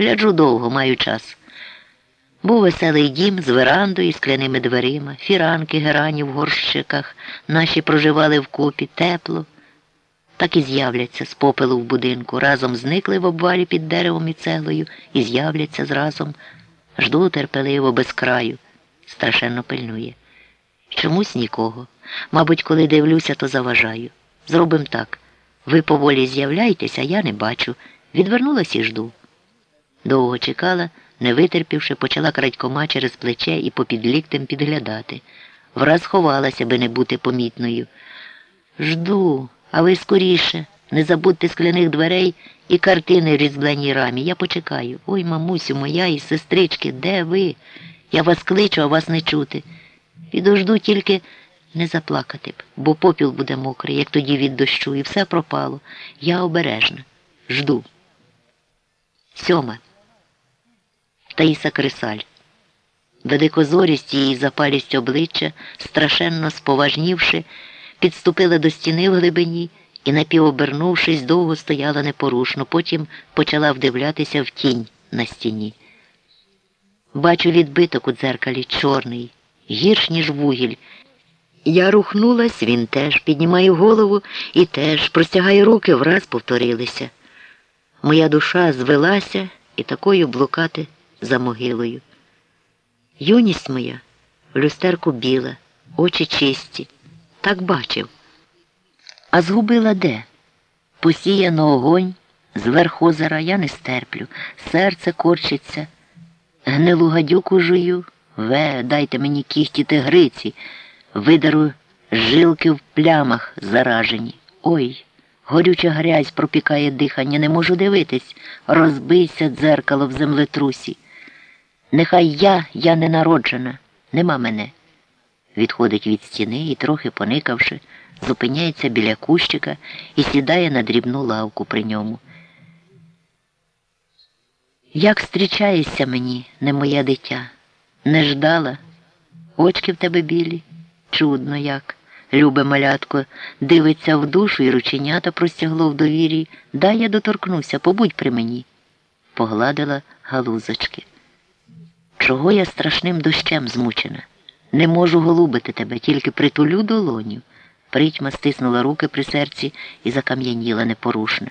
Гляджу довго, маю час. Був веселий дім з верандою і скляними дверима, фіранки, герані в горщиках, наші проживали вкупі, тепло. Так і з'являться з попелу в будинку, разом зникли в обвалі під деревом і цеглою і з'являться зразом. Жду терпеливо без краю. Страшенно пильнує. Чомусь нікого. Мабуть, коли дивлюся, то заважаю. Зробим так. Ви поволі з'являєтесь, а я не бачу. Відвернулась і жду. Довго чекала, не витерпівши, почала крадькома через плече і попід ліктем підглядати. Враз ховалася, би не бути помітною. Жду, а ви скоріше. Не забудьте скляних дверей і картини в різбленій рамі. Я почекаю. Ой, мамусю, моя і сестрички, де ви? Я вас кличу, а вас не чути. Підожду тільки не заплакати б, бо попіл буде мокрий, як тоді від дощу, і все пропало. Я обережна. Жду. Сьома. Таїса Крисаль. Великозорість її запалість обличчя, страшенно споважнівши, підступила до стіни в глибині і, напівобернувшись, довго стояла непорушно, потім почала вдивлятися в тінь на стіні. Бачу відбиток у дзеркалі чорний, гірш, ніж вугіль. Я рухнулась, він теж, піднімаю голову і теж, простягаю руки, враз повторилися. Моя душа звелася і такою блукати за могилою. Юність моя в люстерку біла, очі чисті. Так бачив. А згубила де? Посіяно огонь, зверх озера я не стерплю, серце корчиться, гнилу гадюку жую, ве, дайте мені кіхті тигриці, видару жилки в плямах заражені. Ой, горюча грязь пропікає дихання, не можу дивитись, розбийся дзеркало в землетрусі. Нехай я, я не народжена, нема мене. Відходить від стіни і, трохи поникавши, зупиняється біля кущика і сідає на дрібну лавку при ньому. Як зустрічаєшся мені, не моє дитя, не ждала, очки в тебе білі, чудно як. Любе малятко дивиться в душу і рученята простягло в довірі. Дай я доторкнуся, побудь при мені. Погладила галузочки. Чого я страшним дощем змучена? Не можу голубити тебе, тільки притулю долоню. Притьма стиснула руки при серці і закам'яніла непорушна.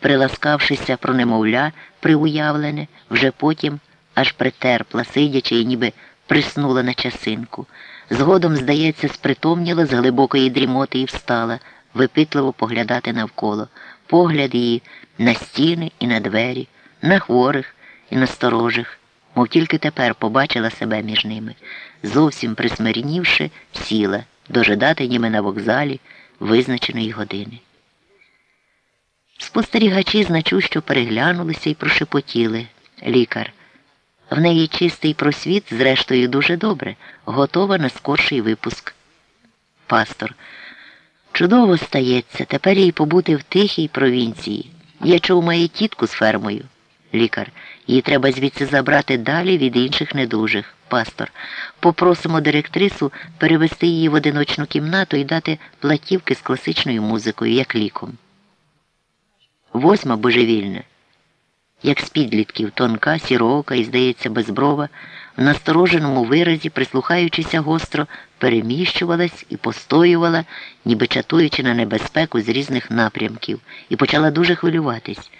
Приласкавшися про немовля, приуявлене, вже потім аж притерпла, сидячи і ніби приснула на часинку. Згодом, здається, спритомніла з глибокої дрімоти і встала, випитливо поглядати навколо. Погляд її на стіни і на двері, на хворих і на сторожих, мов тільки тепер побачила себе між ними, зовсім присмирнівши, сіла дожидати німи на вокзалі визначеної години. Спостерігачі значущо переглянулися і прошепотіли. Лікар. В неї чистий просвіт, зрештою, дуже добре, готова на скорший випуск. Пастор. Чудово стається, тепер їй побути в тихій провінції. Я чув має тітку з фермою. Лікар. Її треба звідси забрати далі від інших недужих. Пастор. Попросимо директрису перевести її в одиночну кімнату і дати платівки з класичною музикою, як ліком. Восьма божевільна як з підлітків, тонка, сіроока і, здається, безброва, в настороженому виразі, прислухаючися гостро, переміщувалась і постоювала, ніби чатуючи на небезпеку з різних напрямків, і почала дуже хвилюватись.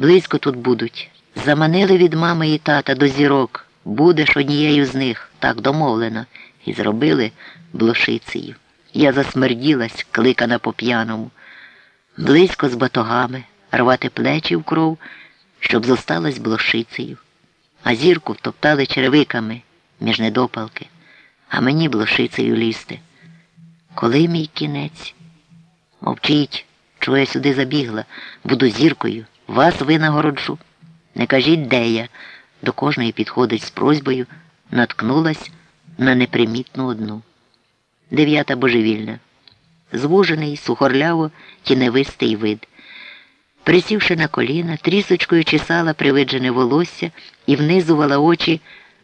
Близько тут будуть. Заманили від мами і тата до зірок. Будеш однією з них, так домовлено, і зробили блошицею. Я засмерділась, кликана по п'яному, близько з батогами рвати плечі в кров, щоб зосталась блошицею, а зірку втоптали черевиками між недопалки, а мені блошицею лізти. Коли мій кінець? Мовчіть, чого я сюди забігла, буду зіркою, вас винагороджу. Не кажіть, де я. До кожної підходить з просьбою, наткнулась на непримітну одну. Дев'ята божевільна. Звужений, сухорляво, тіневистий вид. Присівши на коліна, трісочкою чесала привиджене волосся і внизувала очі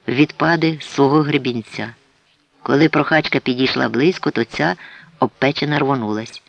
в відпади свого гребінця. Коли прохачка підійшла близько, то ця обпечена рвонулась.